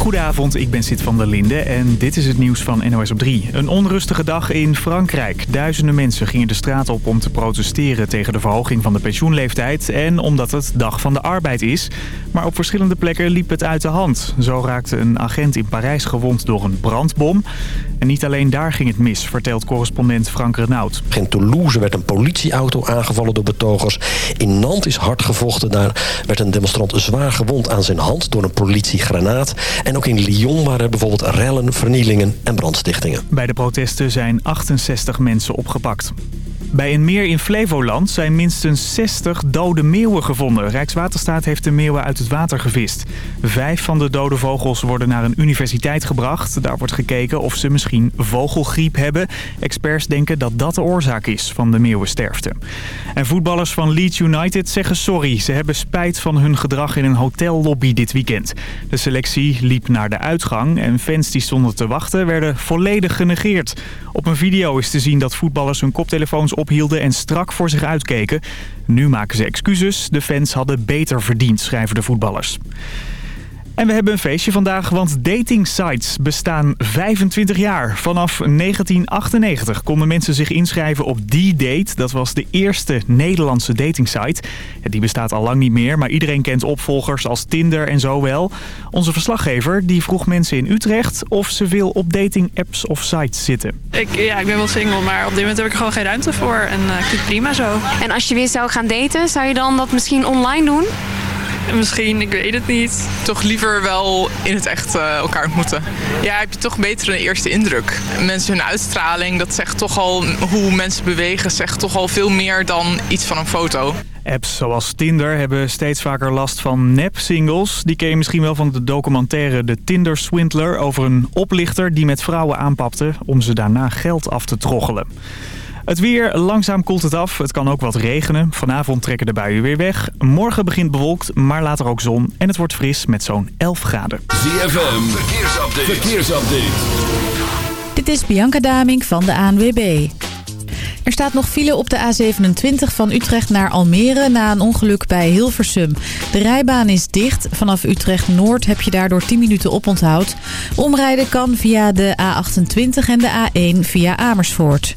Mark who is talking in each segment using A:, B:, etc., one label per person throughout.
A: Goedenavond, ik ben Sid van der Linde en dit is het nieuws van NOS op 3. Een onrustige dag in Frankrijk. Duizenden mensen gingen de straat op om te protesteren tegen de verhoging van de pensioenleeftijd... en omdat het Dag van de Arbeid is. Maar op verschillende plekken liep het uit de hand. Zo raakte een agent in Parijs gewond door een brandbom. En niet alleen daar ging het mis, vertelt correspondent Frank Renaud.
B: In Toulouse werd een politieauto aangevallen door betogers. In Nantes is hard gevochten. Daar werd een demonstrant zwaar gewond aan zijn hand door een politiegranaat. En ook in Lyon waren er bijvoorbeeld rellen, vernielingen en brandstichtingen.
A: Bij de protesten zijn 68 mensen opgepakt. Bij een meer in Flevoland zijn minstens 60 dode meeuwen gevonden. Rijkswaterstaat heeft de meeuwen uit het water gevist. Vijf van de dode vogels worden naar een universiteit gebracht. Daar wordt gekeken of ze misschien vogelgriep hebben. Experts denken dat dat de oorzaak is van de meeuwensterfte. En voetballers van Leeds United zeggen sorry. Ze hebben spijt van hun gedrag in een hotellobby dit weekend. De selectie liep naar de uitgang en fans die stonden te wachten werden volledig genegeerd. Op een video is te zien dat voetballers hun koptelefoons ophielden en strak voor zich uitkeken. Nu maken ze excuses. De fans hadden beter verdiend, schrijven de voetballers. En we hebben een feestje vandaag, want dating sites bestaan 25 jaar. Vanaf 1998 konden mensen zich inschrijven op D-Date. Dat was de eerste Nederlandse datingsite. Die bestaat al lang niet meer, maar iedereen kent opvolgers als Tinder en zo wel. Onze verslaggever die vroeg mensen in Utrecht of ze veel op dating apps of sites zitten.
C: Ik, ja, ik ben wel single, maar op dit moment heb ik er gewoon geen ruimte voor. En uh, ik vind het prima zo.
D: En als je weer zou gaan daten, zou je dan dat misschien online doen?
C: Misschien, ik weet het niet.
E: Toch liever wel in het echt uh, elkaar ontmoeten. Ja, heb je toch beter een eerste indruk. Mensen hun uitstraling, dat zegt toch al hoe mensen bewegen, zegt toch al veel meer dan iets van een foto.
A: Apps zoals Tinder hebben steeds vaker last van nep-singles. Die ken je misschien wel van de documentaire De Tinder Swindler... over een oplichter die met vrouwen aanpapte om ze daarna geld af te troggelen. Het weer, langzaam koelt het af. Het kan ook wat regenen. Vanavond trekken de buien weer weg. Morgen begint bewolkt, maar later ook zon. En het wordt fris met zo'n 11 graden.
F: ZFM, verkeersupdate. verkeersupdate.
G: Dit is Bianca Daming van de ANWB. Er staat nog file op de A27 van Utrecht naar Almere na een ongeluk bij Hilversum. De rijbaan is dicht. Vanaf Utrecht Noord heb je daardoor 10 minuten oponthoud. Omrijden kan via de A28 en de A1 via Amersfoort.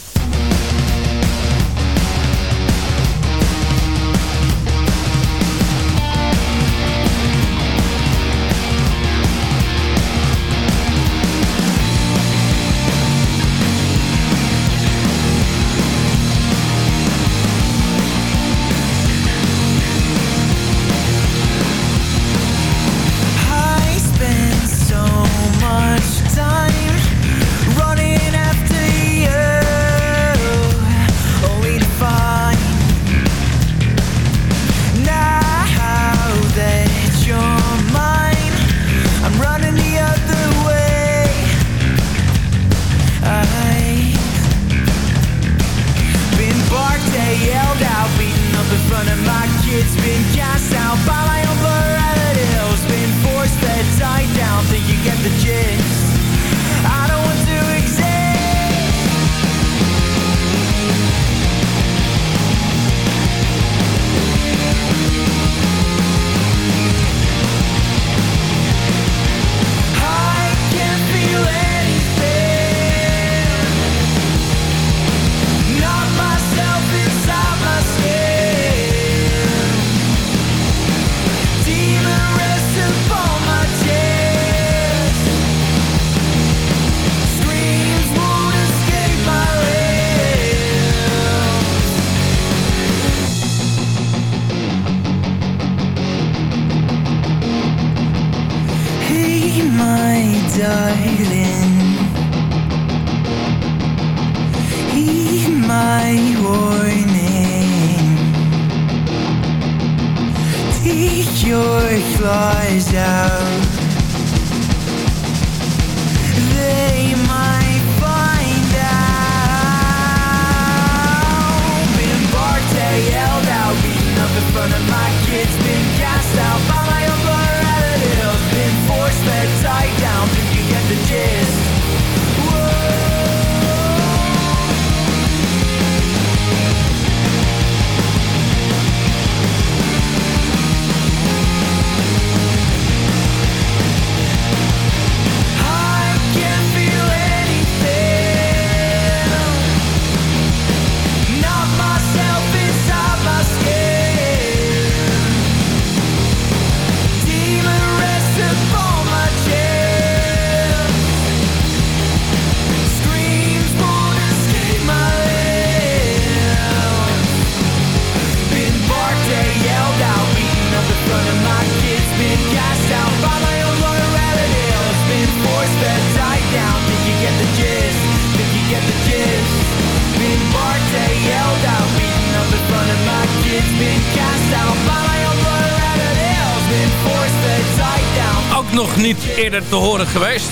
H: Eerder te horen geweest.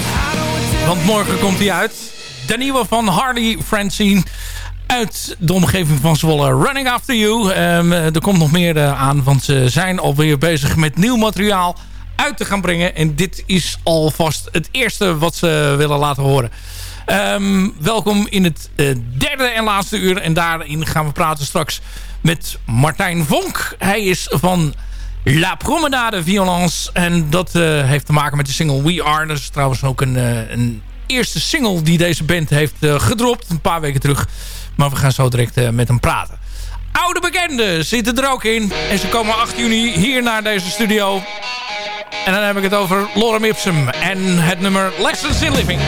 H: Want morgen komt hij uit. De nieuwe van Hardy Francine. Uit de omgeving van Zwolle. Running After You. Ehm, er komt nog meer eh, aan. Want ze zijn alweer bezig met nieuw materiaal uit te gaan brengen. En dit is alvast het eerste wat ze willen laten horen. Ehm, welkom in het eh, derde en laatste uur. En daarin gaan we praten straks met Martijn Vonk. Hij is van La Promenade Violence. En dat eh, heeft te maken met de single We Are. Dat is trouwens ook een, eh, een eerste single die deze band heeft eh, gedropt. Een paar weken terug. Maar we gaan zo direct met hem praten. Oude bekenden zitten er ook in. En ze komen 8 juni hier naar deze studio. En dan heb ik het over Lorem Ipsum. En het nummer Lessons in Living.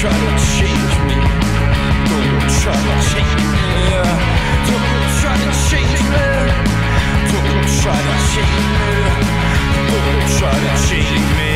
I: Try to change me. Don't try to change me. Don't try to change me. Don't try to change me. Don't try to change me.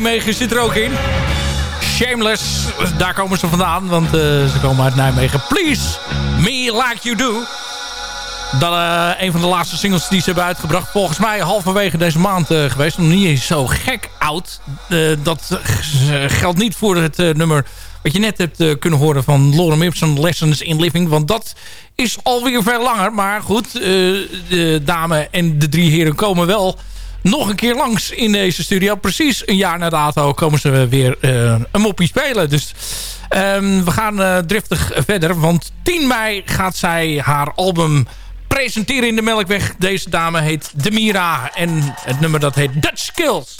H: Nijmegen zit er ook in. Shameless, daar komen ze vandaan, want eh, ze komen uit Nijmegen. Please, me like you do. Dat uh, een van de laatste singles die ze hebben uitgebracht. Volgens mij halverwege deze maand uh, geweest. Nog niet zo gek oud. Dat geldt niet voor het nummer wat je net hebt kunnen horen van Lorem Ipsum Lessons in Living. Want dat is alweer veel langer. Maar goed, de dame en de drie heren komen wel nog een keer langs in deze studio. Precies een jaar na dato komen ze weer een moppie spelen. Dus um, we gaan driftig verder. Want 10 mei gaat zij haar album presenteren in de Melkweg. Deze dame heet Demira. En het nummer dat heet Dutch Skills.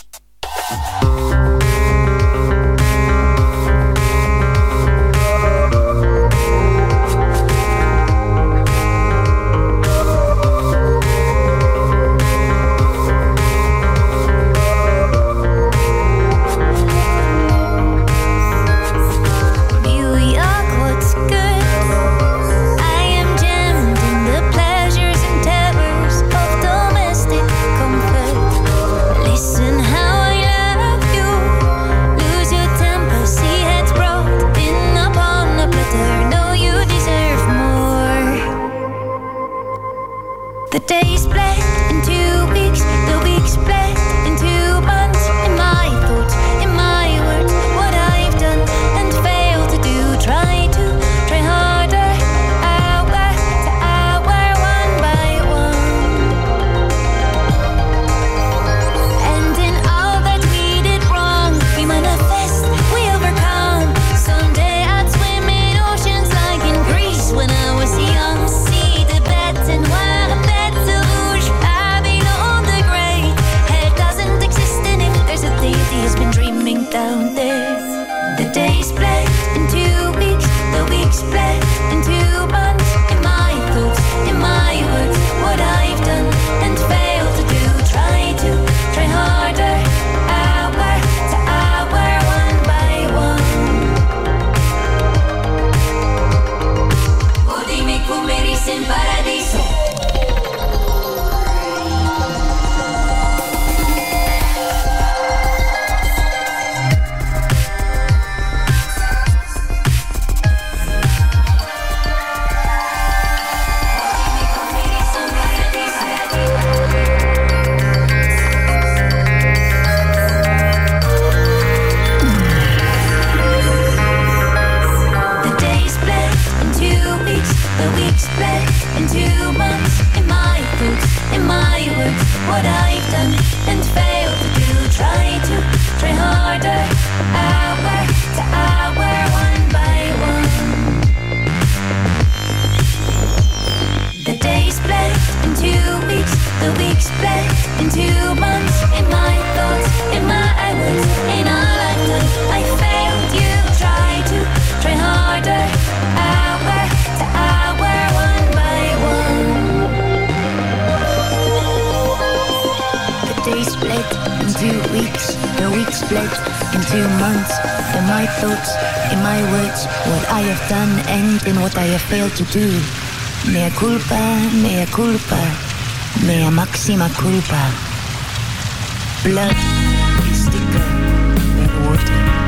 J: culpa. Blood is thicker than water.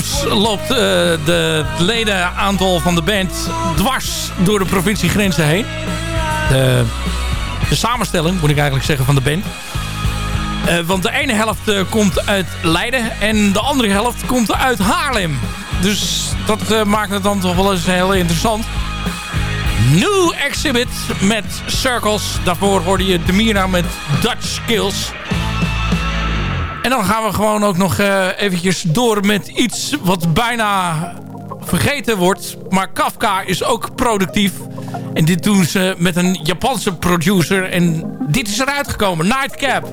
H: soms loopt eh, de ledenaantal van de band dwars door de provinciegrenzen heen. De, de samenstelling, moet ik eigenlijk zeggen, van de band. Eh, want de ene helft eh, komt uit Leiden en de andere helft komt uit Haarlem. Dus dat maakt het dan toch wel eens heel interessant. New Exhibit met Circles. Daarvoor hoorde je Demira met Dutch Skills. En dan gaan we gewoon ook nog eh, eventjes door met iets wat bijna vergeten wordt. Maar Kafka is ook productief. En dit doen ze met een Japanse producer. En dit is eruit gekomen. Nightcap.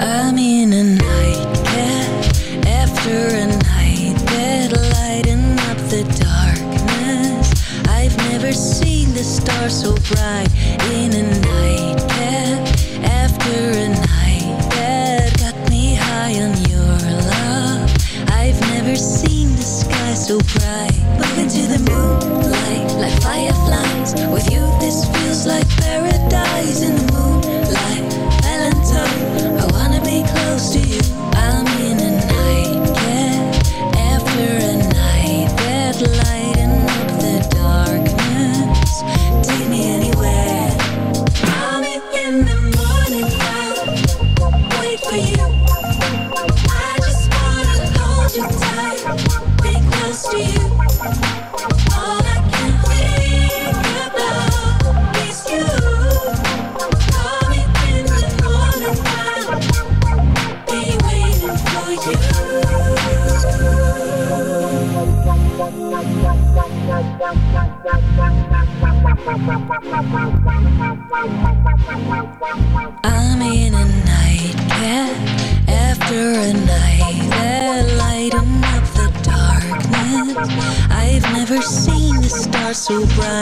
K: I'm in a nightcap after a the stars so bright in a nightcap after a night that got me high on your love. I've never seen the sky so bright. Moving to the moonlight like fireflies. With you, this feels like paradise in the I'm in a nightcap after a night that lighten up the darkness. I've never seen the
L: stars so bright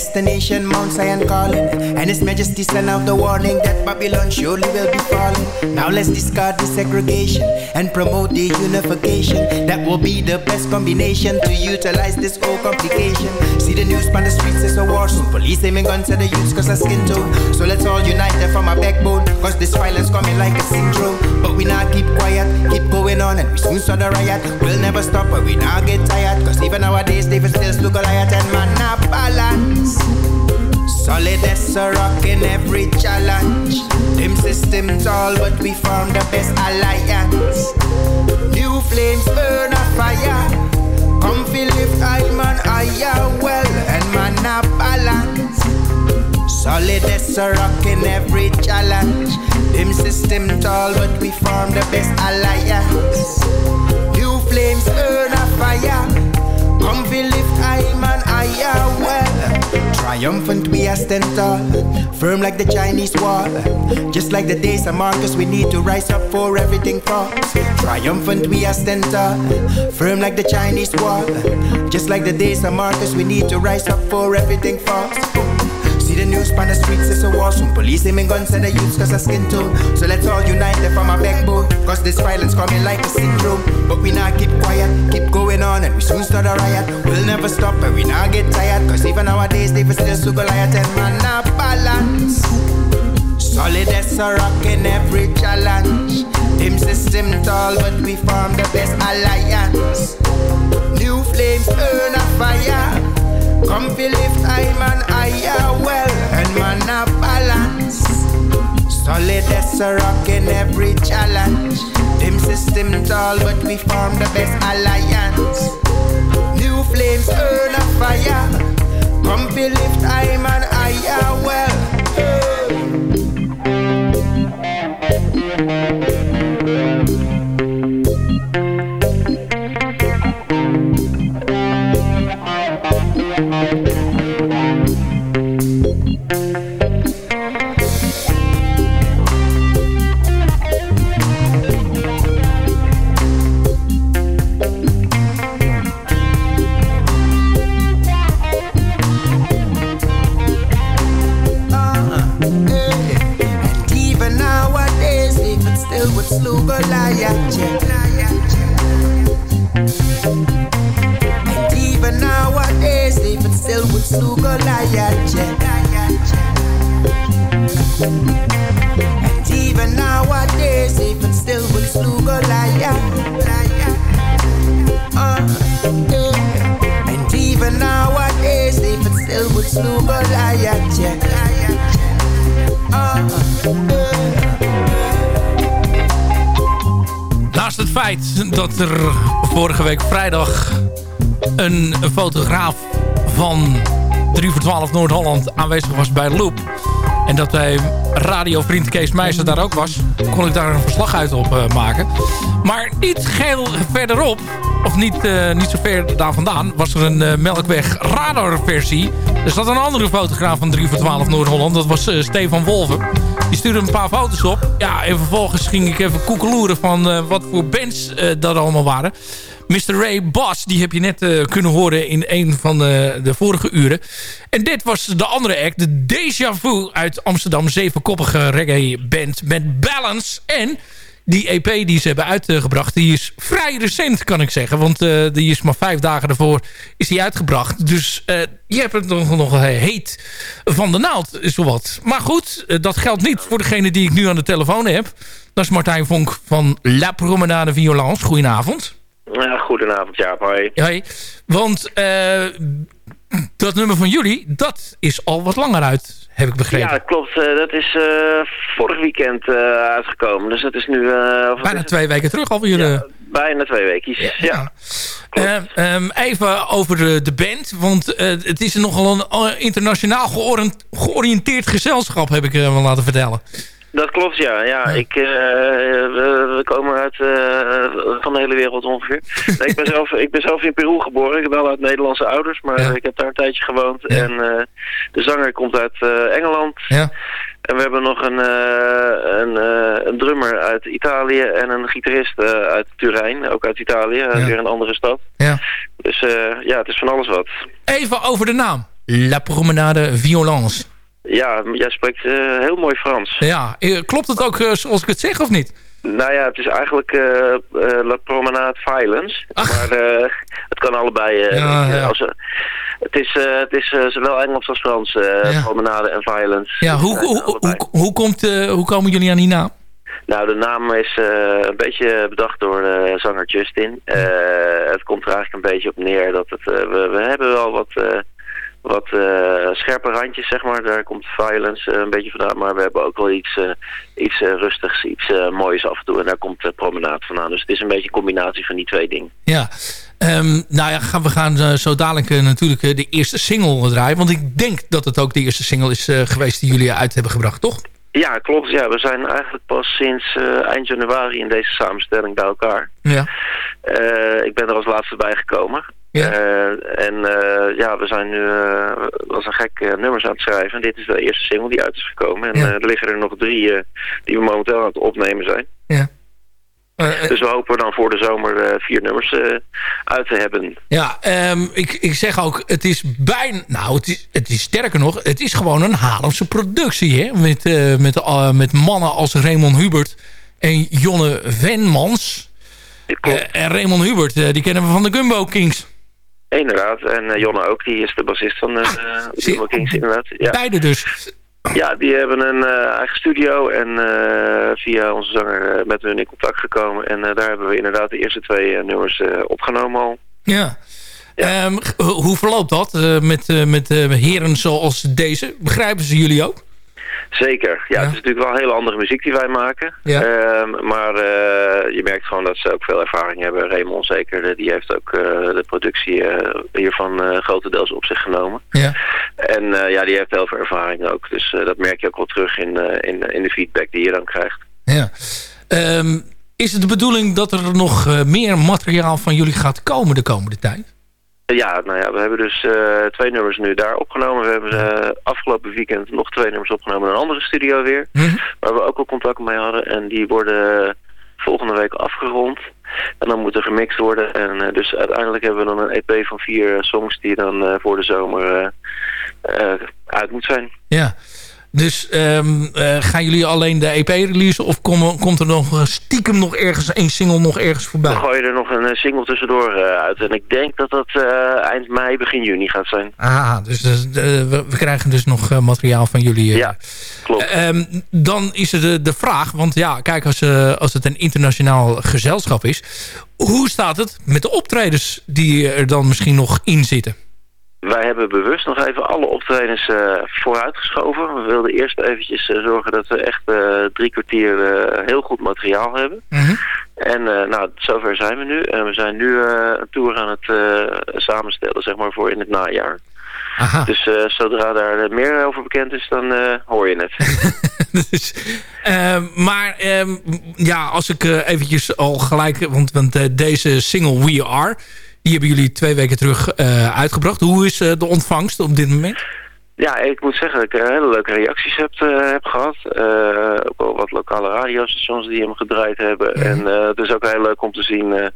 L: Destination Mount Zion calling. And His Majesty send out the warning that Babylon surely will be falling. Now let's discard the segregation and promote the unification. That will be the best combination to utilize this whole complication. See the news on the streets, it's a war zone. Police aiming guns at the youths cause of skin tone. So let's all unite and form a backbone. Cause this violence coming like a syndrome. But we not keep quiet, keep going on, and we soon saw the riot. We'll never stop, but we not get tired. Cause even nowadays, they still look Goliath and man not balance. Solid as a rock in every challenge. Them systems tall, but we form the best alliance. New flames burn a fire. Come feel lift I man higher well and man a balance. Solid as a rock in every challenge. Them system tall, but we form the best alliance. New flames burn a fire. Come feel lift I man well. Triumphant we are stand tall, firm like the Chinese wall. Just like the days of Marcus, we need to rise up for everything falls. Triumphant we are stand tall, firm like the Chinese wall. Just like the days of Marcus, we need to rise up for everything falls. The news on the streets, it's a war zone. Police aiming guns at the youths cause of skin tone. So let's all unite and form a backbone. Cause this violence coming like a syndrome. But we not keep quiet, keep going on, and we soon start a riot. We'll never stop, and we not get tired. Cause even nowadays, they still so Goliath and man not balance. Solid as a rock in every challenge. Him system tall, but we form the best alliance. Solid as a rock in every challenge. Them system tall, but we form the best alliance. New flames burn a fire. Come feel lift I man higher well.
H: Dat er vorige week vrijdag een fotograaf van 3 voor 12 Noord-Holland aanwezig was bij Loop. En dat bij radiovriend Kees Meijzer daar ook was. Kon ik daar een verslag uit op eh, maken. Maar niet geheel verderop, of niet, eh, niet zo ver daar vandaan... was er een eh, Melkweg radarversie. Er zat een andere fotograaf van 3 voor 12 Noord-Holland. Dat was Stefan Wolven. Die stuurde een paar foto's op. Ja, en vervolgens ging ik even koekeloeren van eh, wat voor bands eh, dat allemaal waren. Mr. Ray Bass, die heb je net eh, kunnen horen in een van de, de vorige uren. En dit was de andere act, de Deja Vu uit Amsterdam. Zevenkoppige reggae band met Balance. En die EP die ze hebben uitgebracht, die is vrij recent kan ik zeggen. Want eh, die is maar vijf dagen daarvoor is die uitgebracht. Dus eh, je hebt het nog, nog eh, heet van de naald, zowat. Maar goed, dat geldt niet voor degene die ik nu aan de telefoon heb. Dat is Martijn Vonk van La Promenade Violence. Goedenavond.
M: Ja, goedenavond Jaap, hoi.
H: Hoi. Want dat nummer van jullie, dat is al wat langer uit, heb ik begrepen.
M: Ja, dat klopt. eh, dat is eh, vorig weekend eh, uitgekomen. Dus dat is nu...
H: Bijna twee weken terug alweer. eh.
M: Bijna twee weken. Ja.
H: Eh, ehm, even over de, de band. Want het is nogal een internationaal georiënteerd gezelschap, heb ik wel laten vertellen.
M: Dat klopt, ja. ja, Ik, eh, we, we komen uit eh, van de hele wereld ongeveer. Nee, ik, ben zelf, ik ben zelf in Peru geboren. Ik ben wel uit Nederlandse ouders, maar ik heb daar een tijdje gewoond. En eh, de zanger komt uit eh, Engeland.
H: Ja.
M: En we hebben nog een, eh, een, eh, een drummer uit Italië en een gitarist eh, uit Turijn, ook uit Italië, weer een andere stad.
H: Ja.
M: Dus eh, ja, het is van alles wat.
H: Even over de naam. La Promenade Violence.
M: Ja, jij spreekt eh, heel mooi Frans.
H: Ja, eh, klopt het ook eh, zoals ik het zeg of niet?
M: Nou ja, het is eigenlijk La Promenade Violence. Maar het kan allebei.
H: Ja, ja.
M: Als, het is, het is zowel Engels als Frans, Promenade en Violence.
H: Ja, hoe,
M: Dus,
H: hoe, hoe, hoe, komt, hoe komen jullie aan die naam?
M: Nou, de naam is een beetje bedacht door zanger Justin. Het komt er eigenlijk een beetje op neer dat het, we, we hebben wel wat, wat eh, scherpe randjes, zeg maar. Daar komt violence eh, een beetje vandaan. Maar we hebben ook wel iets, eh, iets rustigs, iets moois af en toe. En daar komt de promenade vandaan. Dus het is een beetje een combinatie van die twee dingen.
H: Ja, Ehm, nou ja, we gaan zo dadelijk natuurlijk de eerste single draaien. Want ik denk dat het ook de eerste single is geweest die jullie uit hebben gebracht, toch?
M: Ja, klopt. Ja, we zijn eigenlijk pas sinds eind januari in deze samenstelling bij elkaar.
H: Ja.
M: Ik ben er als laatste bij gekomen.
H: Ja.
M: Eh, en eh, ja, we zijn nu eh als een gek nummers aan het schrijven. En dit is de eerste single die uit is gekomen. En
H: Ja.
M: er liggen er nog drie die we momenteel aan het opnemen zijn.
H: Ja.
M: dus we hopen dan voor de zomer vier nummers uit te hebben.
H: Ja, ehm, ik, ik zeg ook, het is bijna... Nou, het is, het is sterker nog, het is gewoon een Haarlemse productie, hè? Met, met, met mannen als Raymond Hubert en Jonne Venmans. En Raymond Hubert, die kennen we van de Gumbo Kings.
M: Inderdaad. En eh, Jonne ook, die is de bassist van de uh, Kings inderdaad. Ja.
H: Beide dus.
M: Ja, die hebben een eh, eigen studio en eh, via onze zanger eh, met hun in contact gekomen. En eh, daar hebben we inderdaad de eerste twee eh, nummers eh, opgenomen al.
H: Ja. Ehm, hoe verloopt dat eh, met, eh, met eh, heren zoals deze? Begrijpen ze jullie ook?
M: Zeker. Ja, het is natuurlijk wel hele andere muziek die wij maken.
H: Ja.
M: Ehm, maar eh, je merkt gewoon dat ze ook veel ervaring hebben. Raymond zeker, eh, die heeft ook eh, de productie hiervan grotendeels op zich genomen.
H: Ja.
M: En ja, die heeft heel veel ervaring ook. Dus dat merk je ook wel terug in, in, in de feedback die je dan krijgt.
H: Ja. Ehm, is het de bedoeling dat er nog meer materiaal van jullie gaat komen de komende tijd?
M: Ja, nou ja, we hebben dus eh, twee nummers nu daar opgenomen. We hebben eh, afgelopen weekend nog twee nummers opgenomen in een andere studio weer. Waar we ook al contact mee hadden. En die worden volgende week afgerond. En dan moet er gemixt worden. En eh, dus uiteindelijk hebben we dan een EP van vier eh, songs die dan eh, voor de zomer eh, eh, uit moet zijn.
H: Ja. Dus ehm, eh, gaan jullie alleen de EP releasen of kom, komt er nog eh, stiekem nog ergens een single nog ergens voorbij?
M: We gooien er nog een eh, single tussendoor uit. En ik denk dat dat eind mei, begin juni gaat zijn.
H: Ah, dus de- we, we krijgen dus nog materiaal van jullie.
M: Ja, klopt.
H: Ehm, dan is er de, de vraag, want ja, kijk, als, als het een internationaal gezelschap is... hoe staat het met de optredens die er dan misschien nog in zitten?
M: Wij hebben bewust nog even alle optredens eh, vooruitgeschoven. We wilden eerst eventjes eh, zorgen dat we echt eh, drie kwartier heel goed materiaal hebben. En eh, nou, zover zijn we nu. En we zijn nu een tour aan het samenstellen, zeg maar, voor in het najaar. Dus eh, zodra daar meer over bekend is, dan hoor je het.
H: dus, ehm, maar ehm, ja, als ik eventjes al gelijk... want, want deze single We Are... die hebben jullie twee weken terug eh, uitgebracht. Hoe is eh, de ontvangst op dit moment?
M: Ja, ik moet zeggen dat ik eh, hele leuke reacties heb, eh, heb gehad. Eh, ook wel wat lokale radiostations die hem gedraaid hebben. En het is ook heel leuk om te zien...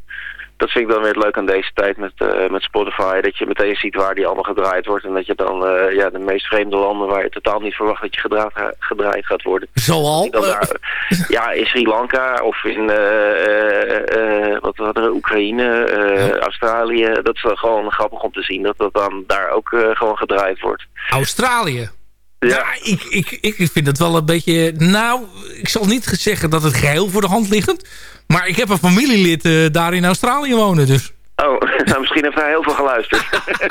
M: eh, dat vind ik dan weer het leuk aan deze tijd met, eh, met Spotify. Dat je meteen ziet waar die allemaal gedraaid wordt. En dat je dan eh, ja, de meest vreemde landen waar je totaal niet verwacht dat je gedraaid, gedraaid gaat worden.
H: Zoal?
M: Daar, ja, in Sri Lanka of in eh, eh, eh, wat hadden we, Oekraïne, eh, Australië. Dat is wel gewoon grappig om te zien dat dat dan daar ook eh, gewoon gedraaid wordt.
H: Australië. Ja, ik, ik, ik vind het wel een beetje... Nou, ik zal niet zeggen dat het geheel voor de hand liggend. Maar ik heb een familielid eh, daar in Australië wonen, dus...
M: Oh, nou misschien heeft hij heel veel geluisterd.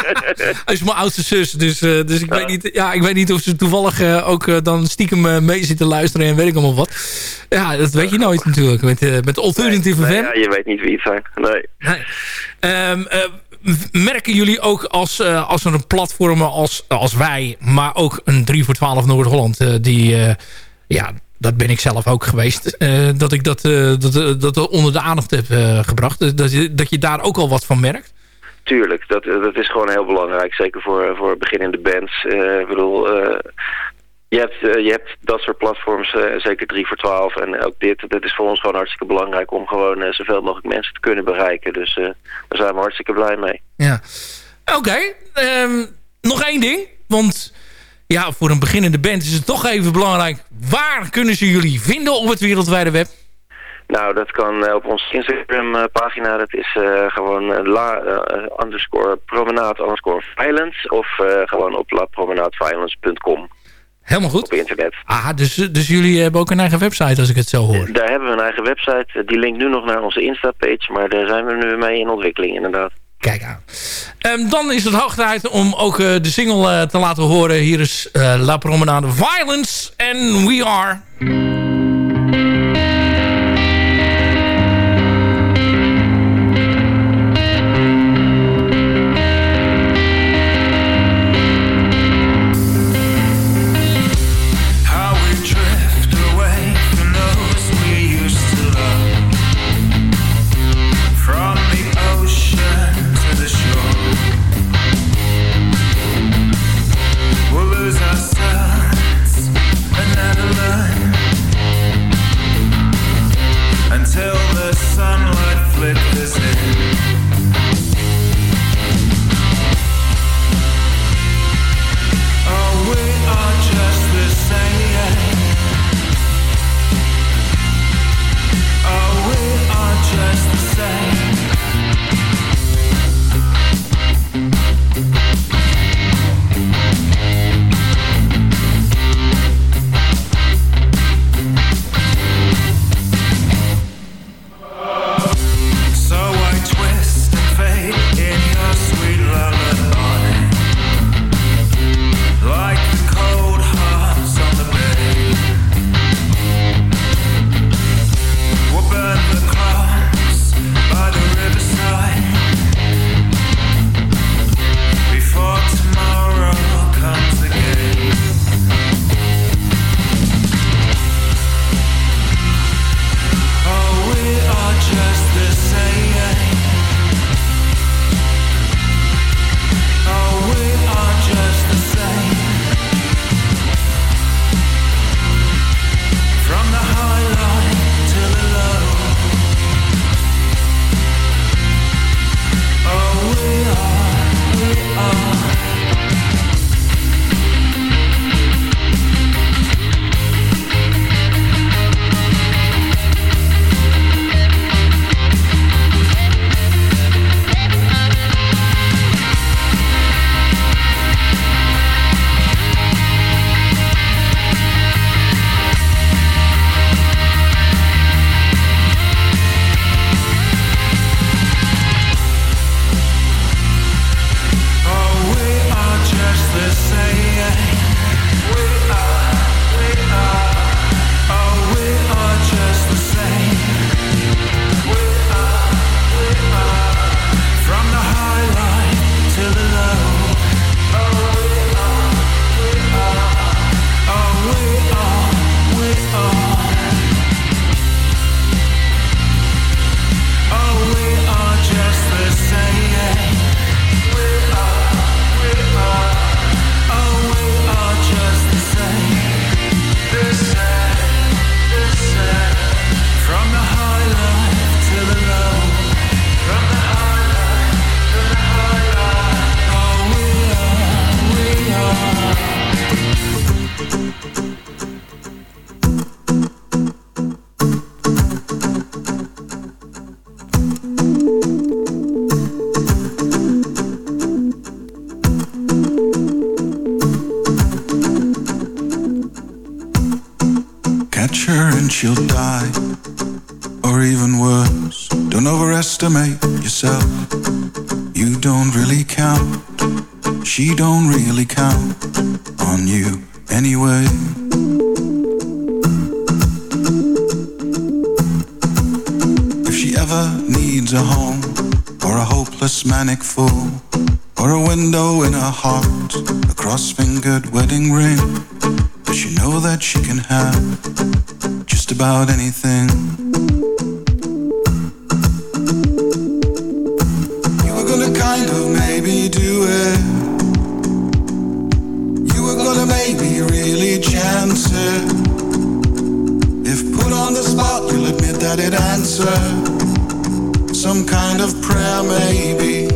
H: Hij is mijn oudste zus, dus, eh, dus ik, weet niet, ja, ik weet niet of ze toevallig eh, ook dan stiekem mee zitten luisteren en weet ik allemaal wat. Ja, dat weet je nooit natuurlijk met, met Alternative
M: Nee, ja, je weet niet wie het zijn. Nee.
H: Ehm, eh, merken jullie ook als, als er een platformen als, als wij, maar ook een 3 voor 12 Noord-Holland, die, ja, dat ben ik zelf ook geweest, eh, dat ik dat, eh, dat, eh, dat onder de aandacht heb gebracht. Dus dat, je, dat je daar ook al wat van merkt.
M: Tuurlijk, dat, dat is gewoon heel belangrijk. Zeker voor, voor beginnende bands. Ik bedoel, je, hebt, je hebt dat soort platforms, zeker 3 voor 12 en ook dit. Dat is voor ons gewoon hartstikke belangrijk om gewoon zoveel mogelijk mensen te kunnen bereiken. Dus daar zijn we hartstikke blij mee.
H: Ja. Oké, ehm, nog één ding. Want ja, voor een beginnende band is het toch even belangrijk. Waar kunnen ze jullie vinden op het wereldwijde web?
M: Nou, dat kan eh, op onze Instagram eh, pagina. Dat is eh, gewoon la underscore promenade underscore violence. Of gewoon op lapromenadeviolence.com.
H: Helemaal goed.
M: Op internet.
H: Ah, dus, dus jullie hebben ook een eigen website als ik het zo hoor.
M: Daar hebben we een eigen website. Die linkt nu nog naar onze Insta-page. Maar daar zijn we nu mee in ontwikkeling inderdaad.
H: Kijk aan. Ehm, dan is het hoog tijd om ook eh, de single eh, te laten horen. Hier is eh, La Promenade Violence en We Are.
N: That it answered some kind of prayer, maybe.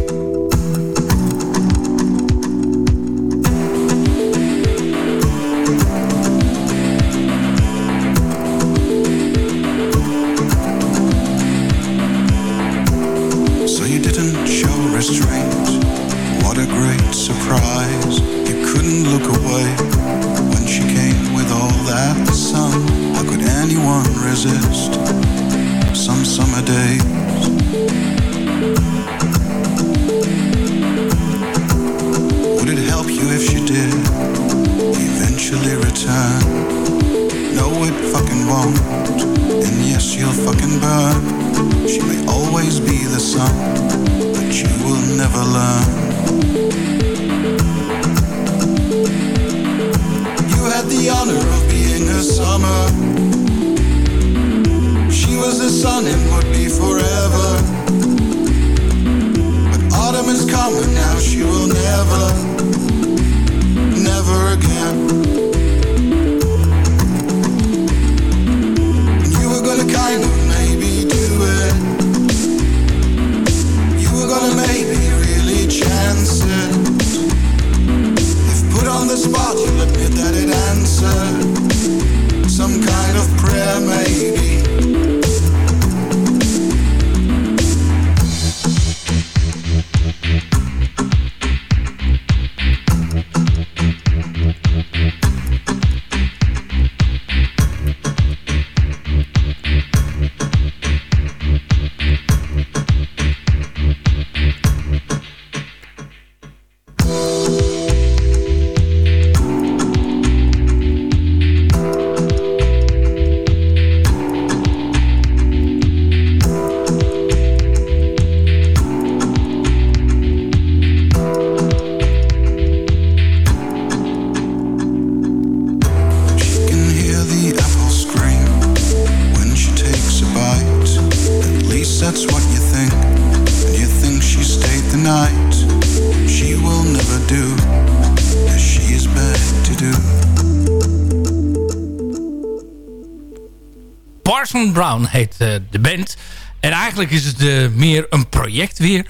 H: Brown heet eh, de band. En eigenlijk is het eh, meer een project weer.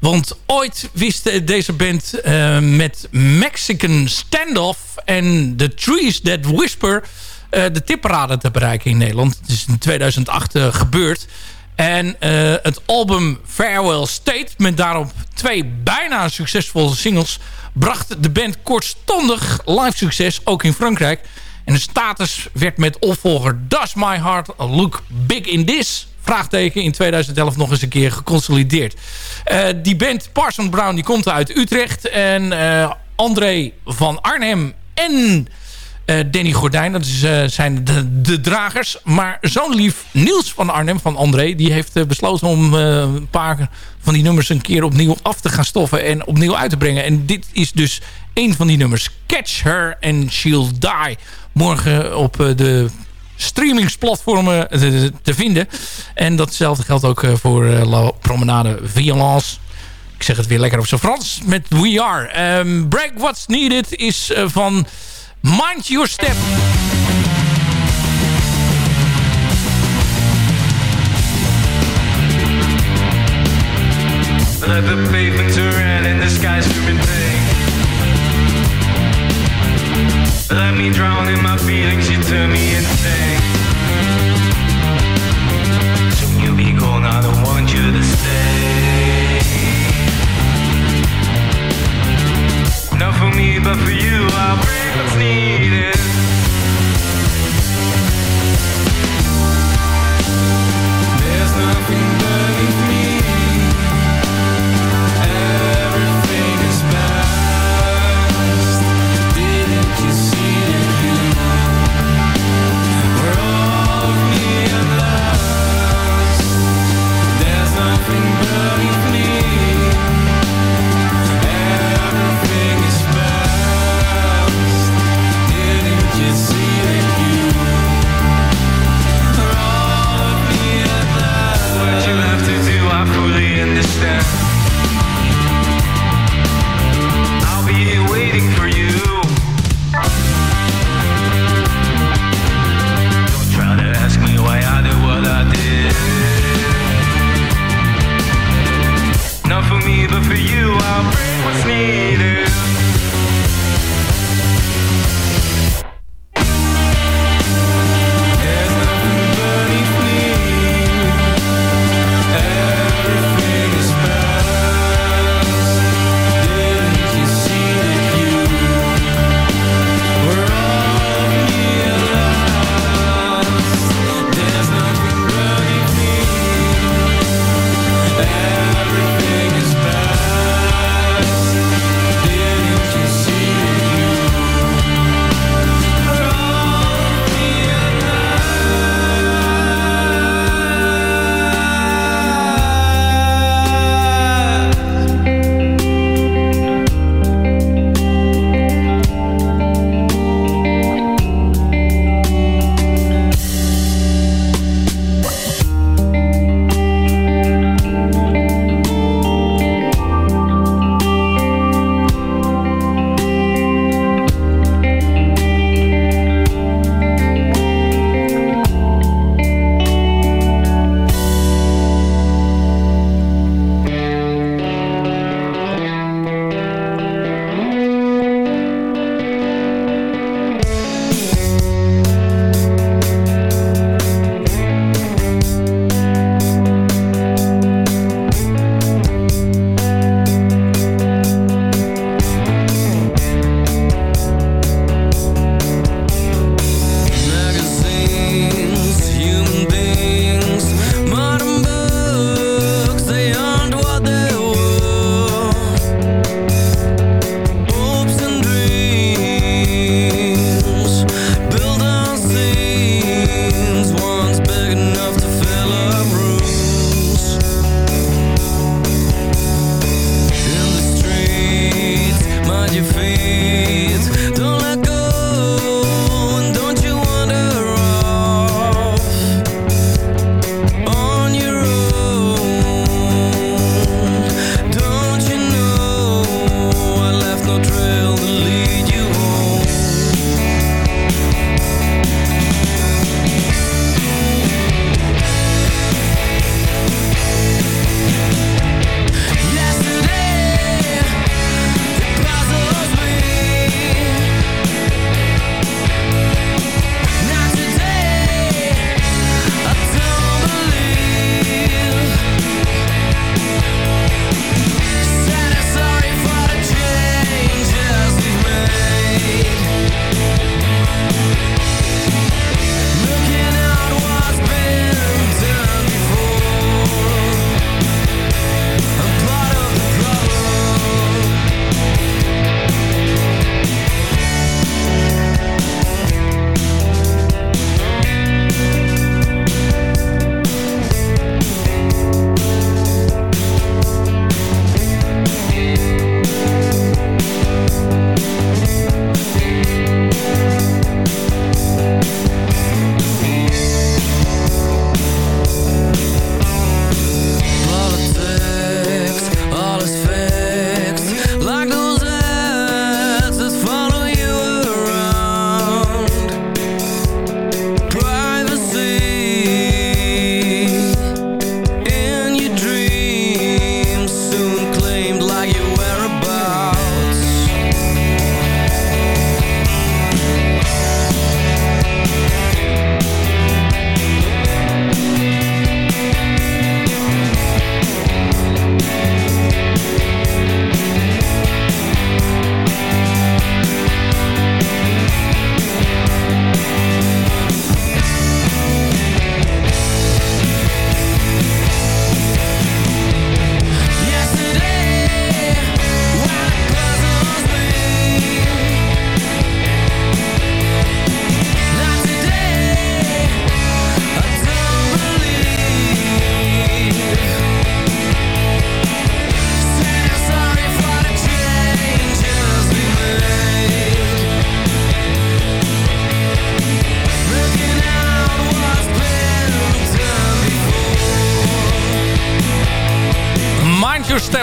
H: Want ooit wist eh, deze band met Mexican Standoff en The Trees That Whisper... de tipparade te bereiken in Nederland. Het is in 2008 eh, gebeurd. En het album Farewell State, met daarop twee bijna succesvolle singles... bracht de band kortstondig live succes, ook in Frankrijk... En de status werd met opvolger Does My Heart Look Big in This? Vraagteken in 2011 nog eens een keer geconsolideerd. Eh, die band Parson Brown die komt uit Utrecht. En eh, André van Arnhem en Danny Gordijn. Dat is, eh, zijn de, de dragers. Maar zo'n lief Niels van Arnhem, van André... die heeft eh, besloten om eh, een paar van die nummers... een keer opnieuw af te gaan stoffen en opnieuw uit te brengen. En dit is dus een van die nummers. Catch Her and She'll Die. Morgen op eh, de streamingsplatformen te, vinden. En datzelfde geldt ook eh, voor eh, Promenade Violence. Ik zeg het weer lekker op zijn Frans. Met We Are. Ehm, Break What's Needed is eh, van Mind Your Step.
O: Let the pavement turn and the screaming pain. Let me drown in my feelings, you turn me you,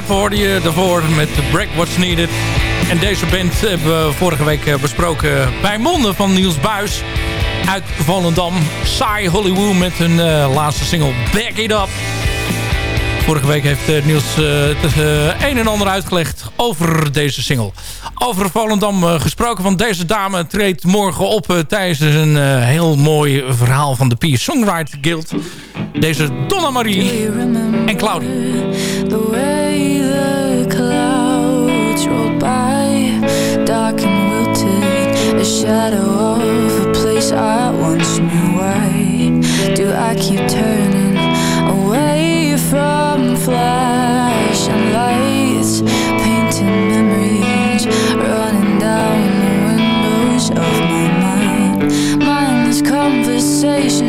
H: Step hoorde je daarvoor met Break What's Needed. En deze band hebben we vorige week eh, besproken bij monden van Niels Buis uit Volendam. Saai Hollywood met hun eh, laatste single Back It Up.
P: Vorige week heeft eh, Niels het een en ander uitgelegd over deze single. Over Volendam gesproken, Van deze dame treedt morgen op... tijdens een heel mooi verhaal van de Peer Songwriter Guild. Deze Donna Marie en Claudia. by Dark and wilted A shadow of a place I once knew Why do I keep turning Away from flashing lights Painting memories Running down the windows of my mind? Mindless
H: conversation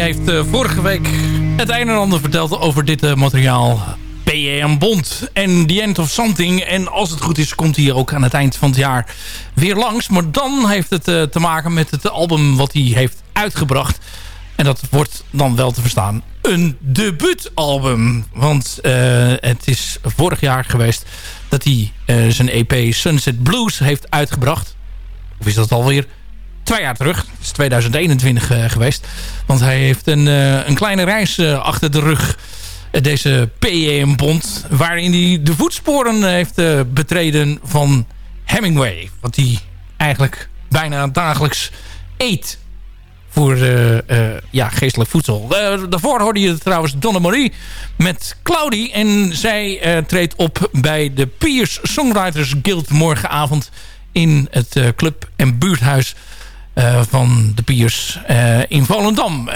H: eh, vorige week het een en ander verteld over dit uh, materiaal. PM Bond en The End of Something. En als het goed is, komt hij ook aan het eind van het jaar weer langs. Maar dan heeft het uh, te maken met het album wat hij heeft uitgebracht. En dat wordt dan wel te verstaan een debuutalbum. Want het is vorig jaar geweest dat hij zijn EP Sunset Blues heeft uitgebracht. Of is dat alweer twee jaar terug? Het is 2021 uh, geweest. Want hij heeft een, een kleine reis achter de rug. deze PM-bond. Waarin hij de voetsporen heeft betreden van Hemingway. Wat hij eigenlijk bijna dagelijks eet voor ja, geestelijk voedsel. Daarvoor hoorde je trouwens Donna Marie met Claudie. En zij treedt op bij de Piers Songwriters Guild morgenavond... in het club- en buurthuis van de Piers in Volendam.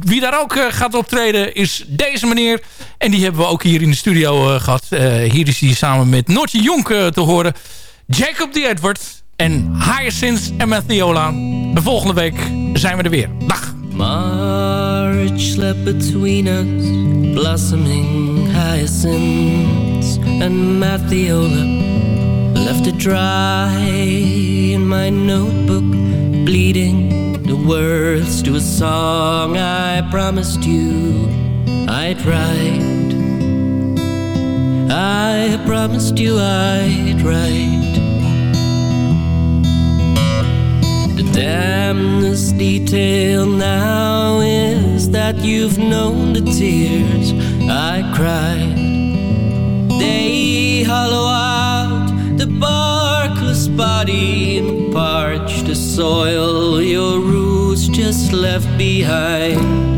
H: wie daar ook gaat optreden is deze meneer. En die hebben we ook hier in de studio gehad. hier is hij samen met Noortje Jonk te horen. Jacob D. Edward en Hyacinth en Mathiola. De volgende week zijn we er weer. Dag!
Q: Between us, blossoming and. Left it dry in my notebook, bleeding the words to a song I promised you I'd write. I promised you I'd write. The damnedest detail now is that you've known the tears I cried. They hollow out the barkless body and parch the soil your roots just left behind.